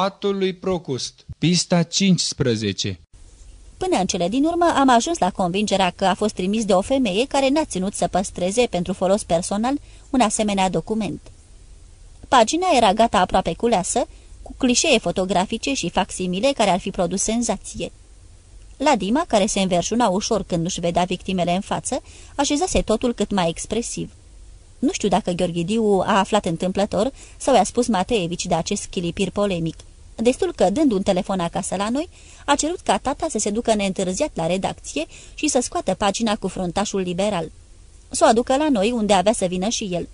Patul lui Procust Pista 15 Până în cele din urmă am ajuns la convingerea că a fost trimis de o femeie care n-a ținut să păstreze pentru folos personal un asemenea document. Pagina era gata aproape culeasă, cu clișee fotografice și facsimile care ar fi produs senzație. La Dima, care se înverșuna ușor când nu-și vedea victimele în față, așezase totul cât mai expresiv. Nu știu dacă Gheorghidiu a aflat întâmplător sau i-a spus Mateevici de acest chilipir polemic. Destul că, dând un telefon acasă la noi, a cerut ca tata să se ducă neîntârziat la redacție și să scoată pagina cu frontașul liberal. Să o aducă la noi, unde avea să vină și el.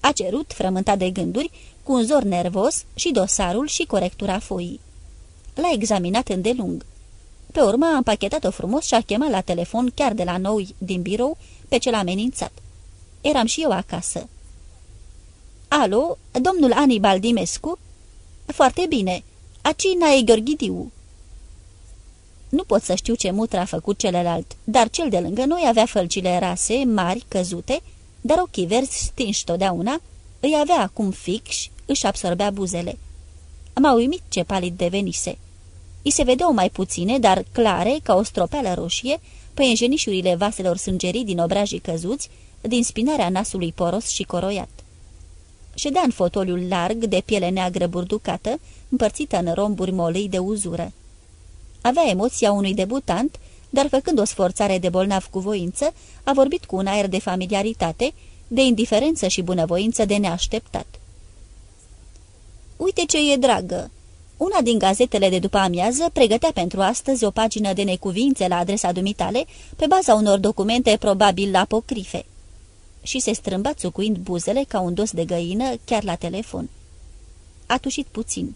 A cerut, frământat de gânduri, cu un zor nervos și dosarul și corectura foii. L-a examinat îndelung. Pe urmă a împachetat-o frumos și a chemat la telefon chiar de la noi din birou pe cel amenințat. Eram și eu acasă. Alo, domnul Anibal Dimescu?" Foarte bine. Acina e Gheorghidiu." Nu pot să știu ce mutră a făcut celălalt, dar cel de lângă noi avea fălcile rase, mari, căzute, dar ochii verzi stinși totdeauna, îi avea acum fix, își absorbea buzele. M-a uimit ce palid devenise. I se vedeau mai puține, dar clare, ca o stropeală roșie, pe înjenișurile vaselor sângerii din obrajii căzuți, din spinarea nasului poros și coroiat. Ședea în fotoliul larg, de piele neagră burducată, împărțită în romburi molei de uzură. Avea emoția unui debutant, dar făcând o sforțare de bolnav cu voință, a vorbit cu un aer de familiaritate, de indiferență și bunăvoință de neașteptat. Uite ce e dragă! Una din gazetele de după amiază pregătea pentru astăzi o pagină de necuvințe la adresa dumitale, pe baza unor documente probabil apocrife. Și se strâmba țucuind buzele ca un dos de găină chiar la telefon. A tușit puțin.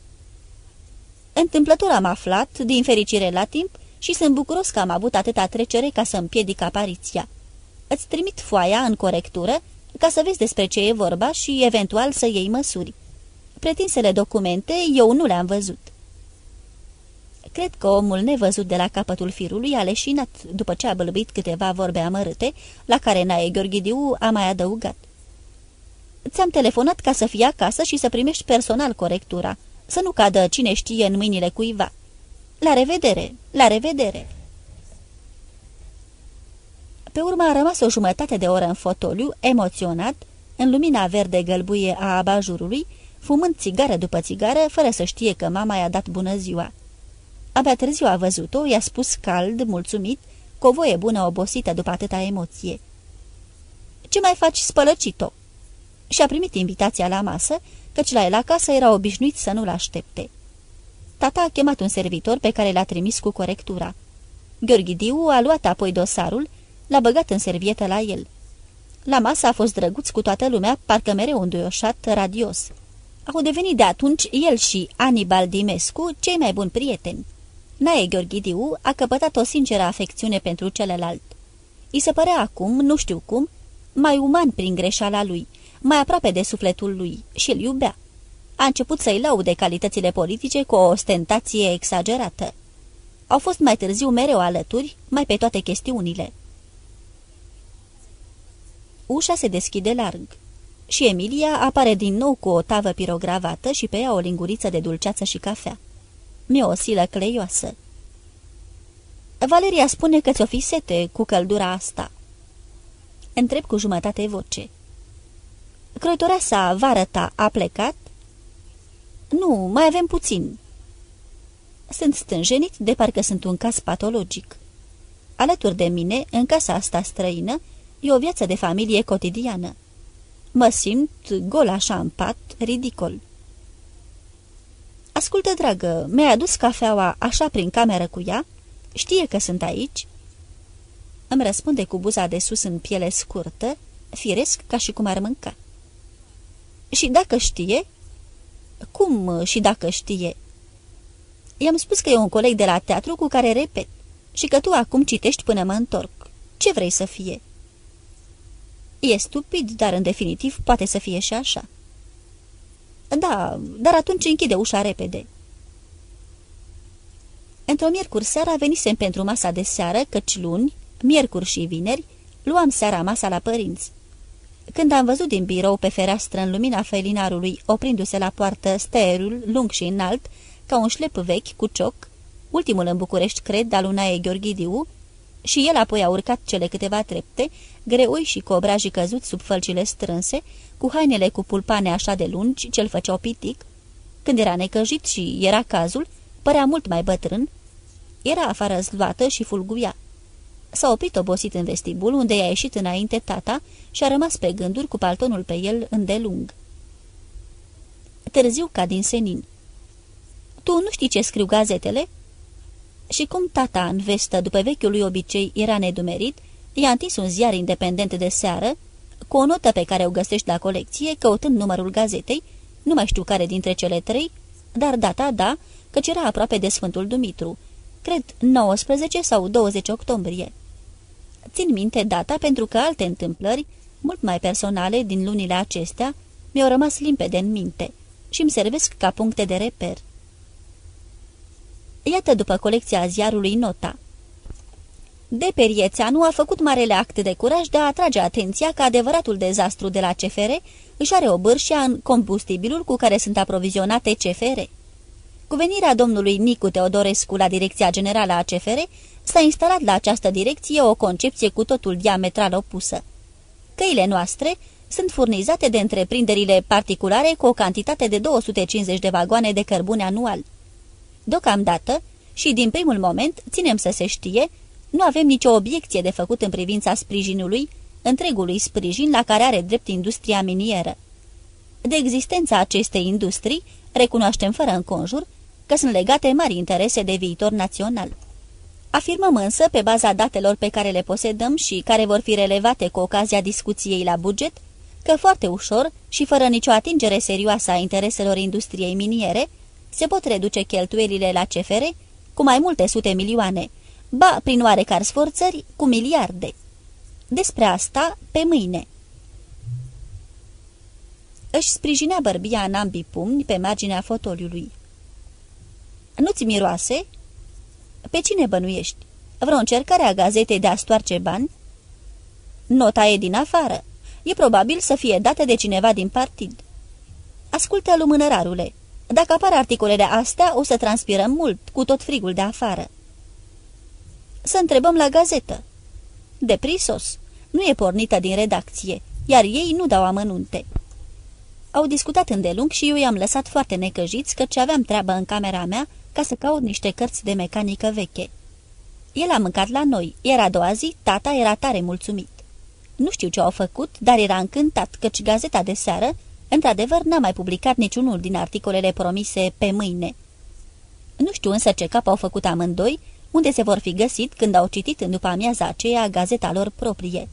Întâmplător am aflat, din fericire la timp, și sunt bucuros că am avut atâta trecere ca să împiedic apariția. Îți trimit foaia în corectură ca să vezi despre ce e vorba și eventual să iei măsuri. Pretinsele documente eu nu le-am văzut. Cred că omul nevăzut de la capătul firului a leșinat după ce a bălbuit câteva vorbe amărâte, la care Nae Gheorghidiu a mai adăugat. Ți-am telefonat ca să fii acasă și să primești personal corectura, să nu cadă cine știe în mâinile cuiva. La revedere! La revedere! Pe urmă a rămas o jumătate de oră în fotoliu, emoționat, în lumina verde-gălbuie a abajurului, fumând țigară după țigară, fără să știe că mama i-a dat bună ziua. Abia târziu a văzut-o, i-a spus cald, mulțumit, cu o voie bună obosită după atâta emoție. Ce mai faci, spălăcito?" Și-a primit invitația la masă, căci la el acasă era obișnuit să nu-l aștepte. Tata a chemat un servitor pe care l-a trimis cu corectura. Gheorghidiu a luat apoi dosarul, l-a băgat în servietă la el. La masă a fost drăguț cu toată lumea, parcă mereu înduioșat, radios. Au devenit de atunci el și Anibal Dimescu cei mai buni prieteni. Nae Gheorghidiu a căpătat o sinceră afecțiune pentru celălalt. I se părea acum, nu știu cum, mai uman prin greșeala lui, mai aproape de sufletul lui și îl iubea. A început să-i laude calitățile politice cu o ostentație exagerată. Au fost mai târziu mereu alături, mai pe toate chestiunile. Ușa se deschide larg și Emilia apare din nou cu o tavă pirogravată și pe ea o linguriță de dulceață și cafea. Mi-o osilă cleioasă. Valeria spune că ți-o fi sete cu căldura asta. Întreb cu jumătate voce. Croitoarea sa, vară ta, a plecat? Nu, mai avem puțin. Sunt stânjenit de parcă sunt un caz patologic. Alături de mine, în casa asta străină, e o viață de familie cotidiană. Mă simt gol așa în pat, ridicol. Ascultă, dragă, mi-ai adus cafeaua așa prin cameră cu ea? Știe că sunt aici?" Îmi răspunde cu buza de sus în piele scurtă, firesc ca și cum ar mânca. Și dacă știe?" Cum și dacă știe?" I-am spus că e un coleg de la teatru cu care repet și că tu acum citești până mă întorc. Ce vrei să fie?" E stupid, dar în definitiv poate să fie și așa." Da, dar atunci închide ușa repede." Într-o miercuri seara venisem pentru masa de seară, căci luni, miercuri și vineri, luam seara masa la părinți. Când am văzut din birou pe fereastră în lumina felinarului, oprindu-se la poartă steerul lung și înalt, ca un șlep vechi cu cioc, ultimul în București, cred, al Unaie Gheorghidiu, și el apoi a urcat cele câteva trepte, greoi și cu obrajii căzuți sub fălcile strânse, cu hainele cu pulpane așa de lungi, ce-l făceau pitic. Când era necăjit și era cazul, părea mult mai bătrân, era afară zluată și fulguia. S-a oprit obosit în vestibul, unde i-a ieșit înainte tata și a rămas pe gânduri cu paltonul pe el îndelung. Târziu ca din senin. Tu nu știi ce scriu gazetele?" Și cum tata, în vestă, după vechiul lui obicei, era nedumerit, i-a întins un ziar independent de seară, cu o notă pe care o găsești la colecție, căutând numărul gazetei, nu mai știu care dintre cele trei, dar data, da, căci era aproape de Sfântul Dumitru, cred 19 sau 20 octombrie. Țin minte data pentru că alte întâmplări, mult mai personale din lunile acestea, mi-au rămas limpede în minte și îmi servesc ca puncte de reper. Iată după colecția ziarului nota. De Periețeanu a făcut marele act de curaj de a atrage atenția că adevăratul dezastru de la CFR își are o bârșia în combustibilul cu care sunt aprovizionate CFR. Cu venirea domnului Nicu Teodorescu la direcția generală a CFR, s-a instalat la această direcție o concepție cu totul diametral opusă. Căile noastre sunt furnizate de întreprinderile particulare cu o cantitate de 250 de vagoane de cărbune anual. Deocamdată, și din primul moment, ținem să se știe, nu avem nicio obiecție de făcut în privința sprijinului, întregului sprijin la care are drept industria minieră. De existența acestei industrii, recunoaștem fără înconjur că sunt legate mari interese de viitor național. Afirmăm însă, pe baza datelor pe care le posedăm și care vor fi relevate cu ocazia discuției la buget, că foarte ușor și fără nicio atingere serioasă a intereselor industriei miniere, se pot reduce cheltuielile la CFR cu mai multe sute milioane, ba, prin oarecare sforțări, cu miliarde. Despre asta pe mâine. Își sprijinea bărbia în ambii pumni pe marginea fotoliului. Nu-ți miroase?" Pe cine bănuiești? Vreo încercare a gazetei de a stoarce bani?" Nota e din afară. E probabil să fie dată de cineva din partid." Ascultă, lumânărarule, dacă apar articolele astea, o să transpirăm mult, cu tot frigul de afară." Să întrebăm la gazetă." De prisos. Nu e pornită din redacție, iar ei nu dau amănunte." Au discutat îndelung și eu i-am lăsat foarte necăjiți căci aveam treabă în camera mea ca să caut niște cărți de mecanică veche. El a mâncat la noi, iar a doua zi tata era tare mulțumit. Nu știu ce au făcut, dar era încântat, căci gazeta de seară, într-adevăr, n-a mai publicat niciunul din articolele promise pe mâine. Nu știu însă ce cap au făcut amândoi, unde se vor fi găsit când au citit în după amiaza aceea gazeta lor proprie.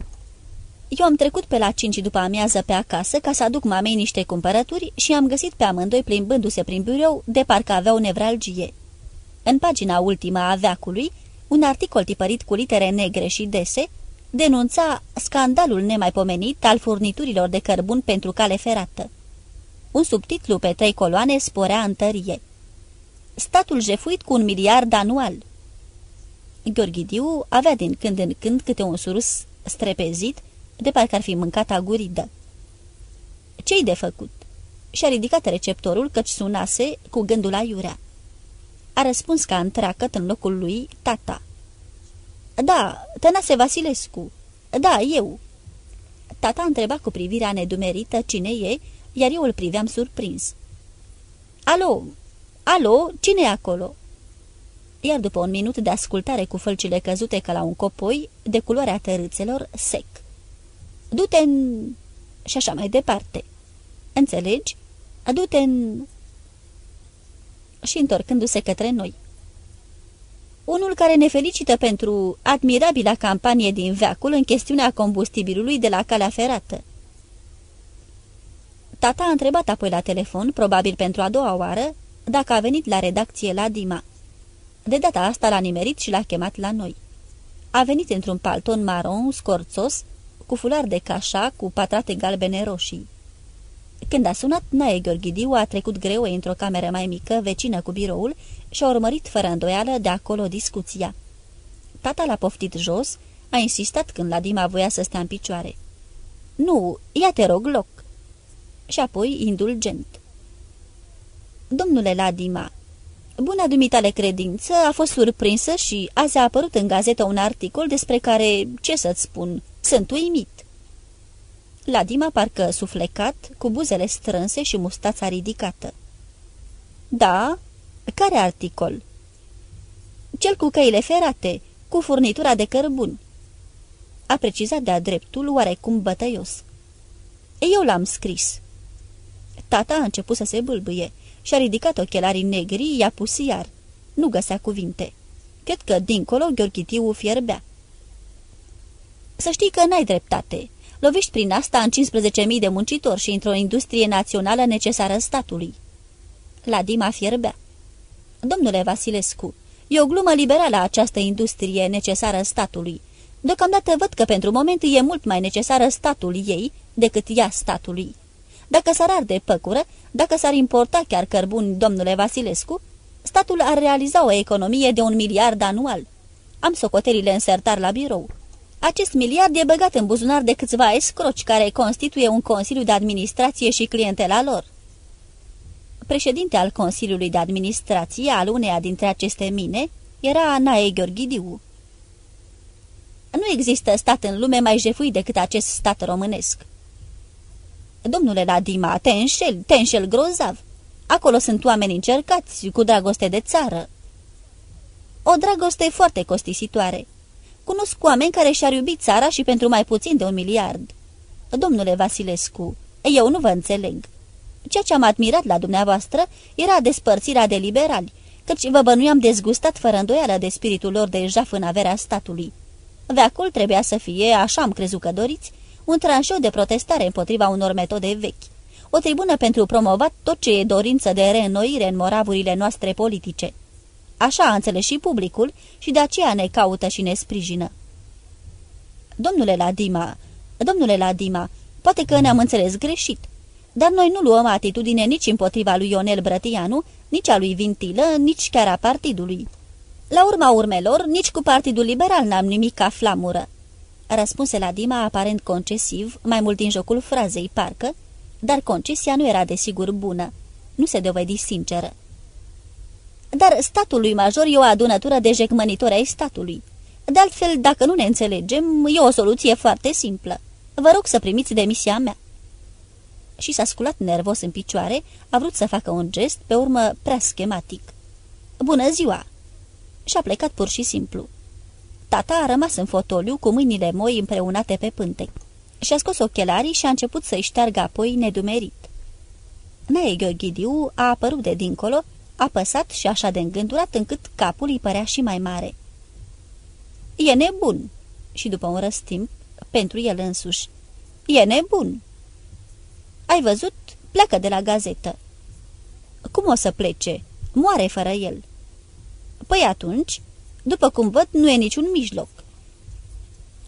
Eu am trecut pe la cinci după amiază pe acasă ca să aduc mamei niște cumpărături și am găsit pe amândoi plimbându-se prin birou de parcă aveau nevralgie. În pagina ultimă a veacului, un articol tipărit cu litere negre și dese denunța scandalul nemaipomenit al furniturilor de cărbun pentru cale ferată. Un subtitlu pe trei coloane sporea în tărie. Statul jefuit cu un miliard anual. Gheorghidiu avea din când în când câte un surus strepezit de parcă ar fi mâncat aguridă. Ce-i de făcut?" Și-a ridicat receptorul căci sunase cu gândul la iurea. A răspuns ca întreacăt în locul lui tata. Da, Tănase Vasilescu. Da, eu." Tata întreba cu privirea nedumerită cine e, iar eu îl priveam surprins. Alo, alo, cine e acolo?" Iar după un minut de ascultare cu fălcile căzute ca la un copoi, de culoarea tărâțelor, sec du-te în... și așa mai departe. Înțelegi? Du-te în... Și întorcându-se către noi. Unul care ne felicită pentru admirabila campanie din veacul în chestiunea combustibilului de la calea ferată. Tata a întrebat apoi la telefon, probabil pentru a doua oară, dacă a venit la redacție la Dima. De data asta l-a nimerit și l-a chemat la noi. A venit într-un palton maron, scorțos, cu fular de cașa cu patate galbene roșii. Când a sunat, Nae Gheorghidiu a trecut greu într-o cameră mai mică, vecină cu biroul, și a urmărit fără îndoială de acolo discuția. Tata l-a poftit jos, a insistat când la Dima voia să stea în picioare. Nu, ia te rog loc. Și apoi indulgent. Domnule Ladima, buna dumitale credință a fost surprinsă și azi a apărut în gazetă un articol despre care, ce să-ți spun, sunt uimit. Ladima parcă suflecat, cu buzele strânse și mustața ridicată. Da? Care articol?" Cel cu căile ferate, cu furnitura de cărbuni." A precizat de-a dreptul, oarecum bătăios. Eu l-am scris." Tata a început să se bâlbâie și-a ridicat ochelarii negri, i-a pus iar. Nu găsea cuvinte. Cred că, dincolo, Gheorghitiu fierbea. Să știi că n-ai dreptate. Loviști prin asta în 15.000 de muncitori și într-o industrie națională necesară statului." La Dima fierbea. Domnule Vasilescu, e o glumă liberală această industrie necesară statului. Deocamdată văd că pentru moment e mult mai necesară statul ei decât ea statului. Dacă s-ar arde păcură, dacă s-ar importa chiar cărbuni, domnule Vasilescu, statul ar realiza o economie de un miliard anual. Am socotelile în sertar la birou. Acest miliard e băgat în buzunar de câțiva escroci care constituie un consiliu de administrație și clientela lor președinte al Consiliului de Administrație al uneia dintre aceste mine era Nae Gheorghidiu. Nu există stat în lume mai jefuit decât acest stat românesc. Domnule Ladima, te înșel, te înșel grozav. Acolo sunt oameni încercați, cu dragoste de țară. O dragoste foarte costisitoare. Cunosc oameni care și-ar iubi țara și pentru mai puțin de un miliard. Domnule Vasilescu, eu nu vă înțeleg. Ceea ce am admirat la dumneavoastră era despărțirea de liberali, căci vă bănuiam dezgustat fără îndoială de spiritul lor de jaf în averea statului. Veacul trebuia să fie, așa am crezut că doriți, un tranșeu de protestare împotriva unor metode vechi, o tribună pentru promovat tot ce e dorință de reînnoire în moravurile noastre politice. Așa a înțeles și publicul și de aceea ne caută și ne sprijină. Domnule Ladima, domnule Ladima, poate că ne-am înțeles greșit dar noi nu luăm atitudine nici împotriva lui Ionel Brătianu, nici a lui Vintilă, nici chiar a partidului. La urma urmelor, nici cu Partidul Liberal n-am nimic ca flamură. Răspunse la Dima aparent concesiv, mai mult din jocul frazei, parcă, dar concesia nu era desigur bună. Nu se dovedi sinceră. Dar statul lui major e o adunătură de jecmănitori ai statului. De altfel, dacă nu ne înțelegem, e o soluție foarte simplă. Vă rog să primiți demisia mea și s-a sculat nervos în picioare, a vrut să facă un gest, pe urmă prea schematic. Bună ziua!" Și-a plecat pur și simplu. Tata a rămas în fotoliu cu mâinile moi împreunate pe pântec. Și-a scos ochelarii și a început să-i șteargă apoi nedumerit. Nae Gheorghidiu a apărut de dincolo, apăsat și așa de îngândurat încât capul îi părea și mai mare. E nebun!" Și după un răstimp, pentru el însuși. E nebun!" Ai văzut? Pleacă de la gazetă." Cum o să plece? Moare fără el." Păi atunci, după cum văd, nu e niciun mijloc."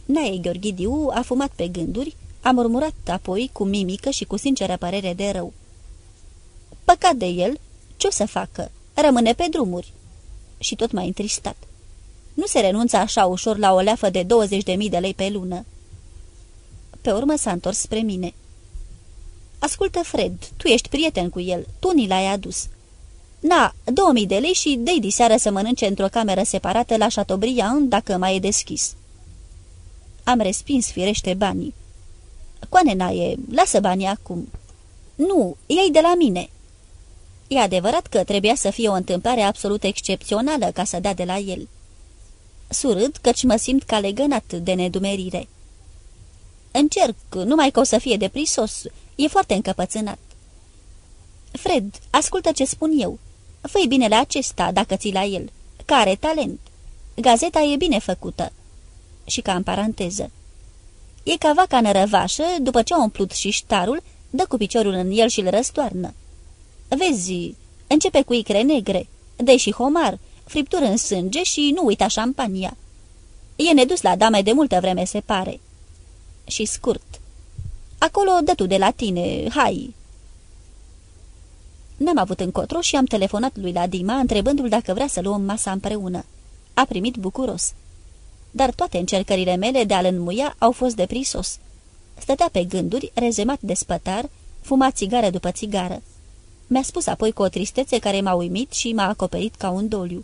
Nae Gheorghidiu a fumat pe gânduri, a murmurat apoi cu mimică și cu sinceră părere de rău. Păcat de el, ce-o să facă? Rămâne pe drumuri." Și tot mai întristat. Nu se renunță așa ușor la o leafă de 20.000 de lei pe lună." Pe urmă s-a întors spre mine. Ascultă, Fred, tu ești prieten cu el, tu ni l-ai adus." Na, 2000 de lei și dă-i diseară să mănânce într-o cameră separată la Chateaubriand, dacă mai e deschis." Am respins firește banii. Coane naie, lasă banii acum." Nu, ei de la mine." E adevărat că trebuia să fie o întâmplare absolut excepțională ca să dea de la el. Surâd căci mă simt ca legănat de nedumerire. Încerc, numai că o să fie de prisos, E foarte încăpățânat. Fred, ascultă ce spun eu. Făi binele acesta, dacă ți la el. Care talent. Gazeta e bine făcută. Și ca în paranteză. E ca vaca nărăvașă, după ce a umplut și ștarul, dă cu piciorul în el și îl răstoarnă. Vezi, începe cu icre negre, dă și homar, friptură în sânge și nu uita șampania. E nedus la dame de multă vreme, se pare. Și scurt. Acolo dă tu de la tine, hai!" N-am avut încotro și am telefonat lui la Dima, întrebându-l dacă vrea să luăm masa împreună. A primit bucuros. Dar toate încercările mele de a-l înmuia au fost de prisos. Stătea pe gânduri, rezemat de spătar, fuma țigară după țigară. Mi-a spus apoi cu o tristețe care m-a uimit și m-a acoperit ca un doliu.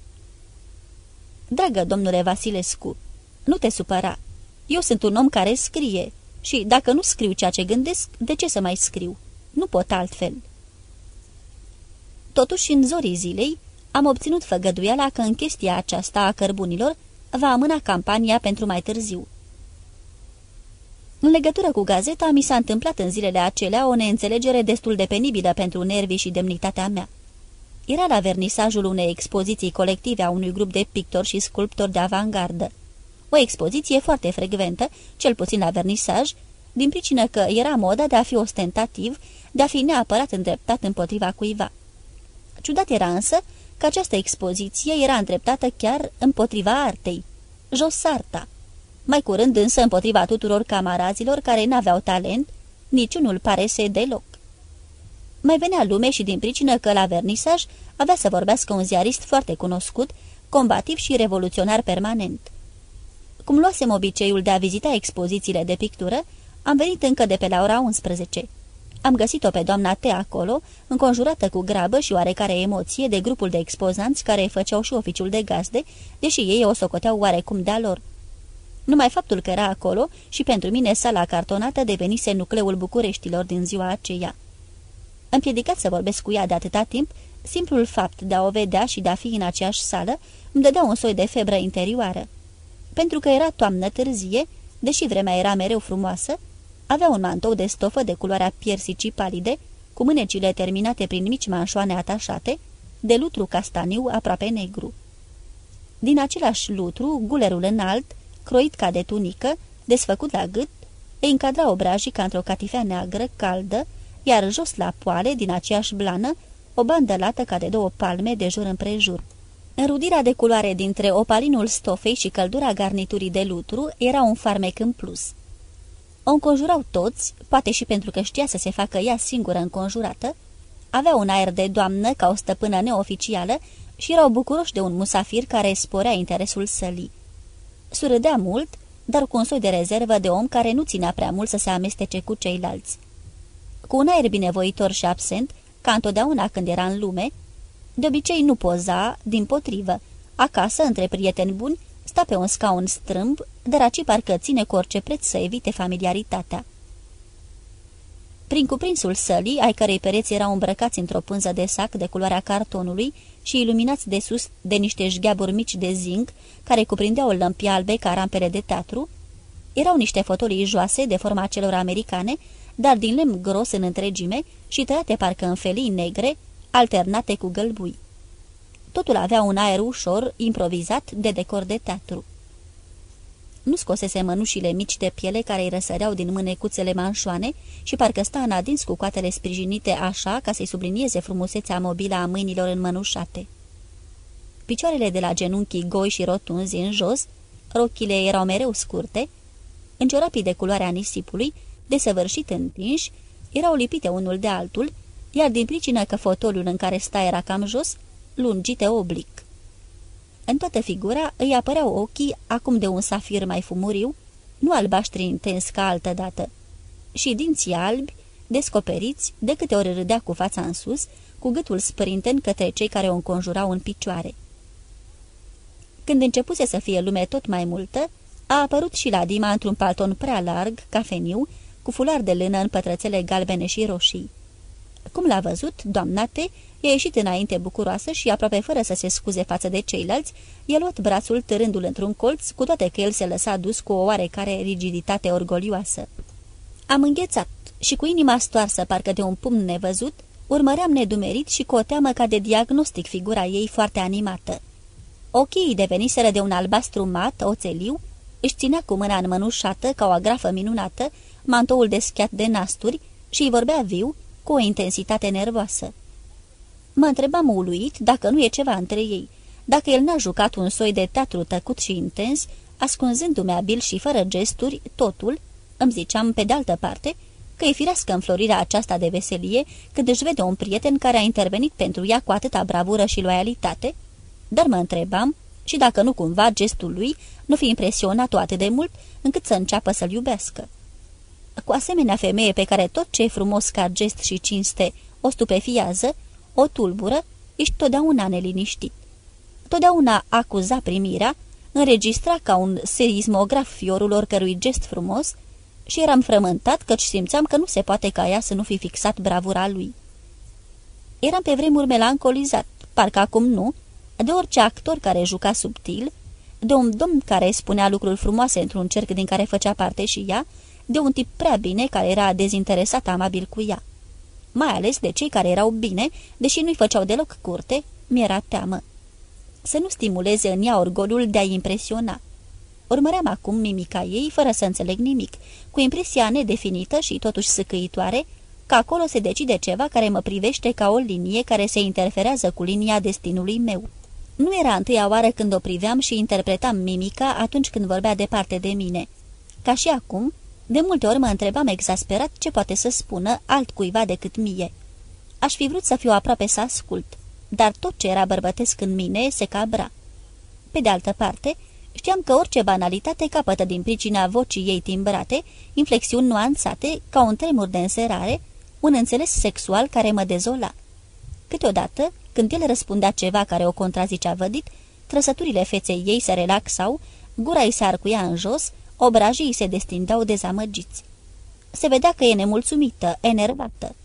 Dragă domnule Vasilescu, nu te supăra. Eu sunt un om care scrie și, dacă nu scriu ceea ce gândesc, de ce să mai scriu? Nu pot altfel. Totuși, în zorii zilei, am obținut făgăduiala că în chestia aceasta a cărbunilor va amâna campania pentru mai târziu. În legătură cu gazeta, mi s-a întâmplat în zilele acelea o neînțelegere destul de penibilă pentru nervii și demnitatea mea. Era la vernisajul unei expoziții colective a unui grup de pictori și sculptori de avangardă. O expoziție foarte frecventă, cel puțin la vernisaj, din pricină că era moda de a fi ostentativ, de a fi neapărat îndreptat împotriva cuiva. Ciudat era însă că această expoziție era îndreptată chiar împotriva artei, jos arta. Mai curând însă împotriva tuturor camarazilor care n-aveau talent, niciunul parese deloc. Mai venea lume și din pricină că la vernisaj avea să vorbească un ziarist foarte cunoscut, combativ și revoluționar permanent. Cum luasem obiceiul de a vizita expozițiile de pictură, am venit încă de pe la ora 11. Am găsit-o pe doamna T acolo, înconjurată cu grabă și oarecare emoție de grupul de expozanți care făceau și oficiul de gazde, deși ei o socoteau oarecum de-a lor. Numai faptul că era acolo și pentru mine sala cartonată devenise nucleul Bucureștilor din ziua aceea. Împiedicat să vorbesc cu ea de atâta timp, simplul fapt de a o vedea și de a fi în aceeași sală îmi dădea un soi de febră interioară. Pentru că era toamnă târzie, deși vremea era mereu frumoasă, avea un mantou de stofă de culoarea piersicii palide, cu mânecile terminate prin mici manșoane atașate, de lutru castaniu aproape negru. Din același lutru, gulerul înalt, croit ca de tunică, desfăcut la gât, îi încadra obrajii ca într-o catifea neagră, caldă, iar jos la poale, din aceeași blană, o bandă lată ca de două palme de jur împrejur. Înrudirea de culoare dintre opalinul stofei și căldura garniturii de lutru era un farmec în plus. O înconjurau toți, poate și pentru că știa să se facă ea singură înconjurată, avea un aer de doamnă ca o stăpână neoficială și erau bucuroși de un musafir care sporea interesul sălii. Surâdea mult, dar cu un soi de rezervă de om care nu ținea prea mult să se amestece cu ceilalți. Cu un aer binevoitor și absent, ca întotdeauna când era în lume, de obicei nu poza, din potrivă. Acasă, între prieteni buni, sta pe un scaun strâmb, dar aci parcă ține cu orice preț să evite familiaritatea. Prin cuprinsul sălii, ai cărei pereți erau îmbrăcați într-o pânză de sac de culoarea cartonului și iluminați de sus de niște șgheaburi mici de zinc, care cuprindeau lămpi albe ca rampele de teatru, erau niște fotolii joase de forma celor americane, dar din lemn gros în întregime și tăiate parcă în felii negre, alternate cu gălbui. Totul avea un aer ușor, improvizat, de decor de teatru. Nu scosese mănușile mici de piele care îi răsăreau din mânecuțele manșoane și parcă sta în adins cu coatele sprijinite așa ca să-i sublinieze frumusețea mobilă a mâinilor înmănușate. Picioarele de la genunchii goi și rotunzi în jos, rochile erau mereu scurte, în ciorapii de culoarea nisipului, desăvârșit întinși, erau lipite unul de altul, iar din pricină că fotoliul în care sta era cam jos, lungite oblic. În toată figura îi apăreau ochii, acum de un safir mai fumuriu, nu albaștri intens ca altădată, și dinții albi, descoperiți, de câte ori râdea cu fața în sus, cu gâtul sprinten către cei care o înconjurau în picioare. Când începuse să fie lume tot mai multă, a apărut și la Dima într-un palton prea larg, cafeniu, cu fular de lână în pătrățele galbene și roșii. Cum l-a văzut, doamna T. i-a ieșit înainte bucuroasă și, aproape fără să se scuze față de ceilalți, i-a luat brațul târându-l într-un colț, cu toate că el se lăsa dus cu o oarecare rigiditate orgolioasă. Am înghețat și cu inima stoarsă parcă de un pumn nevăzut, urmăream nedumerit și cu o teamă ca de diagnostic figura ei foarte animată. Ochii deveniseră de un albastru mat, oțeliu, își ținea cu mâna înmănușată ca o agrafă minunată, mantoul deschiat de nasturi și îi vorbea viu, cu o intensitate nervoasă. Mă întrebam uluit dacă nu e ceva între ei, dacă el n-a jucat un soi de teatru tăcut și intens, ascunzându-mi abil și fără gesturi, totul, îmi ziceam pe de altă parte, că e firească înflorirea aceasta de veselie când își vede un prieten care a intervenit pentru ea cu atâta bravură și loialitate, dar mă întrebam și dacă nu cumva gestul lui nu fi impresionat-o atât de mult încât să înceapă să-l iubească. Cu asemenea femeie pe care tot ce e frumos ca gest și cinste o stupefiază, o tulbură, ești totdeauna neliniștit. Totdeauna acuza primirea, înregistra ca un seismograf fiorul oricărui gest frumos și eram frământat căci simțeam că nu se poate ca ea să nu fi fixat bravura lui. Eram pe vremuri melancolizat, parcă acum nu, de orice actor care juca subtil, de un domn care spunea lucruri frumoase într-un cerc din care făcea parte și ea, de un tip prea bine care era dezinteresat amabil cu ea. Mai ales de cei care erau bine, deși nu-i făceau deloc curte, mi-era teamă. Să nu stimuleze în ea orgolul de a impresiona. Urmăream acum mimica ei, fără să înțeleg nimic, cu impresia nedefinită și totuși săcăitoare, că acolo se decide ceva care mă privește ca o linie care se interferează cu linia destinului meu. Nu era întâia oară când o priveam și interpretam mimica atunci când vorbea departe de mine. Ca și acum, de multe ori mă întrebam exasperat ce poate să spună altcuiva decât mie. Aș fi vrut să fiu aproape să ascult, dar tot ce era bărbătesc în mine se cabra. Pe de altă parte, știam că orice banalitate capătă din pricina vocii ei timbrate, inflexiuni nuanțate, ca un tremur de înserare, un înțeles sexual care mă dezola. Câteodată, când el răspundea ceva care o contrazicea vădit, trăsăturile feței ei se relaxau, gura îi se arcuia în jos, obrajii se destindeau dezamăgiți. Se vedea că e nemulțumită, enervată.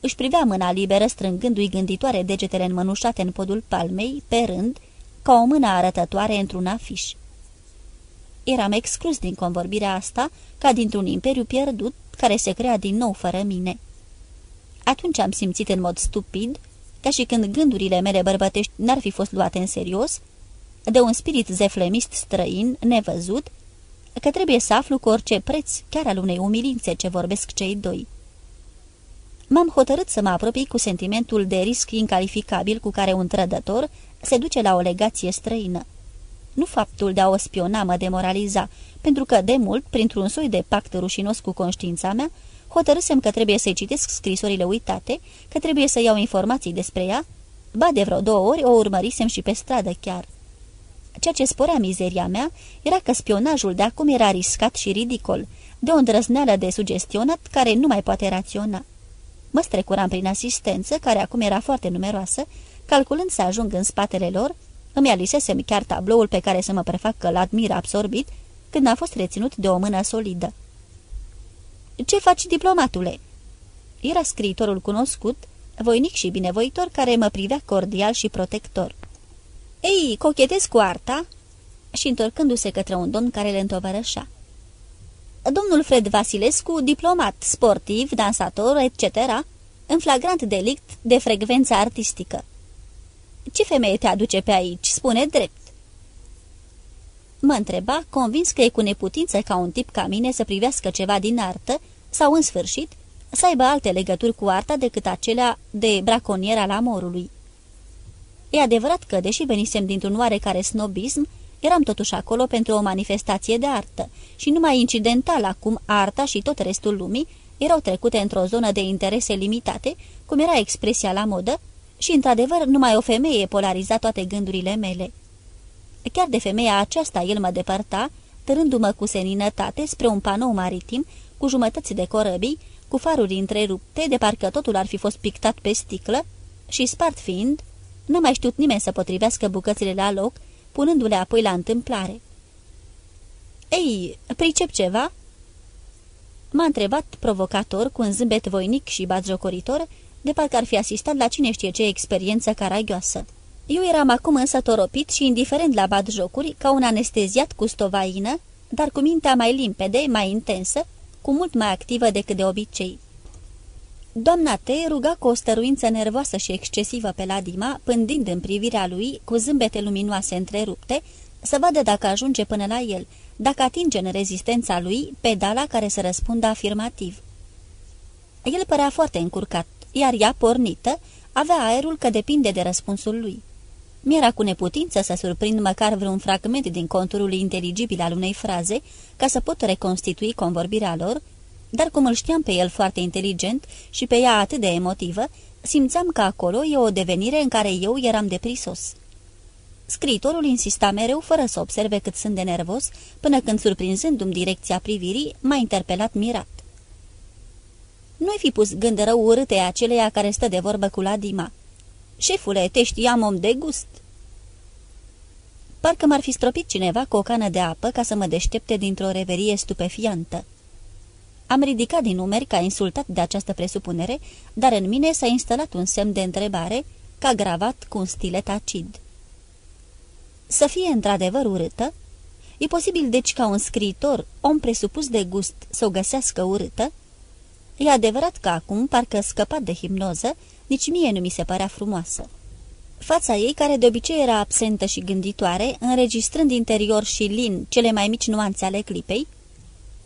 Își privea mâna liberă strângându-i gânditoare degetele înmănușate în podul palmei, pe rând, ca o mână arătătoare într-un afiș. Eram exclus din convorbirea asta, ca dintr-un imperiu pierdut, care se crea din nou fără mine. Atunci am simțit în mod stupid, ca și când gândurile mele bărbătești n-ar fi fost luate în serios, de un spirit zeflemist străin, nevăzut, că trebuie să aflu cu orice preț, chiar al unei umilințe ce vorbesc cei doi. M-am hotărât să mă apropii cu sentimentul de risc incalificabil cu care un trădător se duce la o legație străină. Nu faptul de a o spiona mă demoraliza, pentru că, de mult, printr-un soi de pact rușinos cu conștiința mea, hotărâsem că trebuie să-i citesc scrisorile uitate, că trebuie să iau informații despre ea, ba de vreo două ori o urmărisem și pe stradă chiar. Ceea ce sporea mizeria mea era că spionajul de acum era riscat și ridicol, de o îndrăzneală de sugestionat care nu mai poate raționa. Mă strecuram prin asistență, care acum era foarte numeroasă, calculând să ajung în spatele lor, îmi alisesem chiar tabloul pe care să mă prefac că l-admir absorbit, când a fost reținut de o mână solidă. Ce faci, diplomatule?" Era scriitorul cunoscut, voinic și binevoitor, care mă privea cordial și protector. Ei, cochetez cu arta?" și întorcându-se către un domn care le întovărășa. Domnul Fred Vasilescu, diplomat, sportiv, dansator, etc., în flagrant delict de frecvență artistică. Ce femeie te aduce pe aici? Spune drept. Mă întreba, convins că e cu neputință ca un tip ca mine să privească ceva din artă sau, în sfârșit, să aibă alte legături cu arta decât acelea de braconier al amorului. E adevărat că, deși venisem dintr-un oarecare snobism, eram totuși acolo pentru o manifestație de artă și numai incidental acum arta și tot restul lumii erau trecute într-o zonă de interese limitate, cum era expresia la modă, și, într-adevăr, numai o femeie polariza toate gândurile mele. Chiar de femeia aceasta el mă depărta, târându-mă cu seninătate spre un panou maritim, cu jumătăți de corăbii, cu faruri întrerupte, de parcă totul ar fi fost pictat pe sticlă, și spart fiind, nu mai știut nimeni să potrivească bucățile la loc, punându-le apoi la întâmplare. Ei, pricep ceva?" M-a întrebat provocator, cu un zâmbet voinic și batjocoritor, de parcă ar fi asistat la cine știe ce experiență caragioasă. Eu eram acum însă toropit și indiferent la batjocuri, ca un anesteziat cu stovaină, dar cu mintea mai limpede, mai intensă, cu mult mai activă decât de obicei. Doamna T. ruga cu o stăruință nervoasă și excesivă pe Ladima, pândind în privirea lui, cu zâmbete luminoase întrerupte, să vadă dacă ajunge până la el, dacă atinge în rezistența lui pedala care să răspundă afirmativ. El părea foarte încurcat, iar ea, pornită, avea aerul că depinde de răspunsul lui. Mi-era cu neputință să surprind măcar vreun fragment din conturul inteligibil al unei fraze, ca să pot reconstitui convorbirea lor, dar cum îl știam pe el foarte inteligent și pe ea atât de emotivă, simțeam că acolo e o devenire în care eu eram deprisos. Scriitorul insista mereu, fără să observe cât sunt de nervos, până când, surprinzându-mi direcția privirii, m-a interpelat mirat. Nu-i fi pus gând rău urâte aceleia care stă de vorbă cu Ladima. Șefule, te știam om de gust." Parcă m-ar fi stropit cineva cu o cană de apă ca să mă deștepte dintr-o reverie stupefiantă. Am ridicat din numeri ca insultat de această presupunere, dar în mine s-a instalat un semn de întrebare, ca gravat cu un stilet acid. Să fie într-adevăr urâtă? E posibil deci ca un scriitor, om presupus de gust, să o găsească urâtă? E adevărat că acum, parcă scăpat de hipnoză, nici mie nu mi se părea frumoasă. Fața ei, care de obicei era absentă și gânditoare, înregistrând interior și lin cele mai mici nuanțe ale clipei,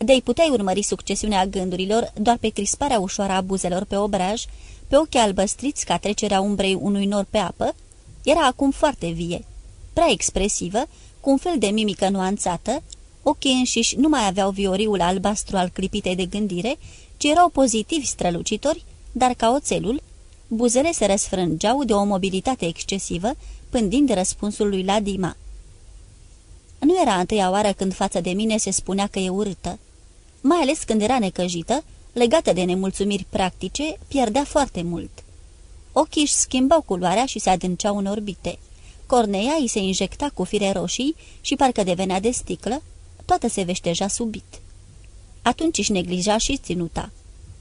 de-ai puteai urmări succesiunea gândurilor doar pe crisparea ușoară a buzelor pe obraj, pe ochii albăstriți ca trecerea umbrei unui nor pe apă, era acum foarte vie, prea expresivă, cu un fel de mimică nuanțată, ochii înșiși nu mai aveau vioriul albastru al clipitei de gândire, ci erau pozitivi strălucitori, dar ca oțelul, buzele se răsfrângeau de o mobilitate excesivă, pândind răspunsul lui Ladima. Nu era întâia oară când față de mine se spunea că e urâtă. Mai ales când era necăjită, legată de nemulțumiri practice, pierdea foarte mult. Ochii își schimbau culoarea și se adânceau în orbite. Corneia îi se injecta cu fire roșii și parcă devenea de sticlă, toată se veșteja subit. Atunci își neglija și ținuta.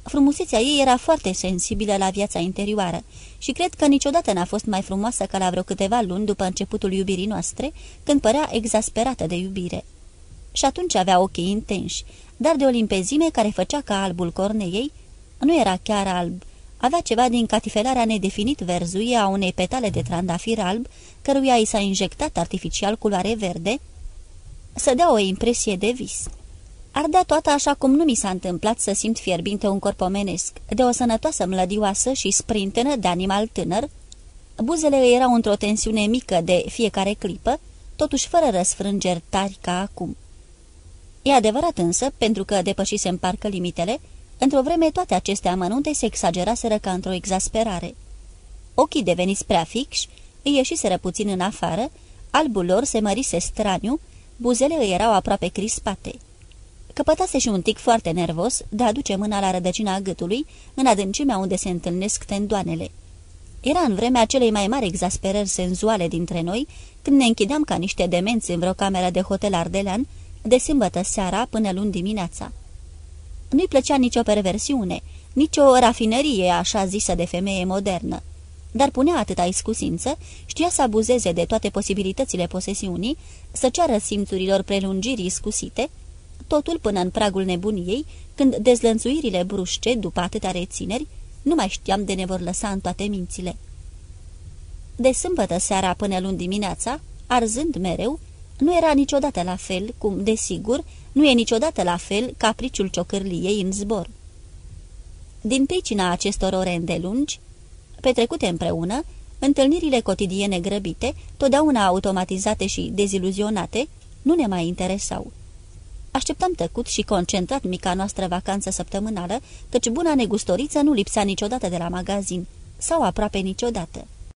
Frumusețea ei era foarte sensibilă la viața interioară și cred că niciodată n-a fost mai frumoasă ca la vreo câteva luni după începutul iubirii noastre, când părea exasperată de iubire. Și atunci avea ochii intenși, dar de o limpezime care făcea ca albul corneiei, nu era chiar alb, avea ceva din catifelarea nedefinit verzuie a unei petale de trandafir alb, căruia i s-a injectat artificial culoare verde, să dea o impresie de vis. Ardea toată așa cum nu mi s-a întâmplat să simt fierbinte un corp omenesc, de o sănătoasă mlădioasă și sprintenă de animal tânăr. Buzele erau într-o tensiune mică de fiecare clipă, totuși fără răsfrângeri tari ca acum. E adevărat însă, pentru că depășise în parcă limitele, într-o vreme toate aceste amănunte se exageraseră ca într-o exasperare. Ochii deveniți prea fixi, îi ieșiseră puțin în afară, albul lor se mărise straniu, buzele îi erau aproape crispate. Căpătase și un tic foarte nervos de a duce mâna la rădăcina gâtului, în adâncimea unde se întâlnesc tendoanele. Era în vremea celei mai mari exasperări senzuale dintre noi, când ne închideam ca niște demenți în vreo cameră de hotel ardelean, de sâmbătă seara până luni dimineața. Nu-i plăcea nicio perversiune, nicio rafinărie așa zisă de femeie modernă, dar punea atâta iscusință, știa să abuzeze de toate posibilitățile posesiunii, să ceară simțurilor prelungirii iscusite, totul până în pragul nebuniei, când dezlănțuirile brușce, după atâtea rețineri, nu mai știam de ne vor lăsa în toate mințile. De sâmbătă seara până luni dimineața, arzând mereu, nu era niciodată la fel, cum, desigur, nu e niciodată la fel capriciul ciocârliei în zbor. Din pricina acestor ore îndelungi, petrecute împreună, întâlnirile cotidiene grăbite, totdeauna automatizate și deziluzionate, nu ne mai interesau. Așteptam tăcut și concentrat mica noastră vacanță săptămânală, căci buna negustoriță nu lipsea niciodată de la magazin, sau aproape niciodată.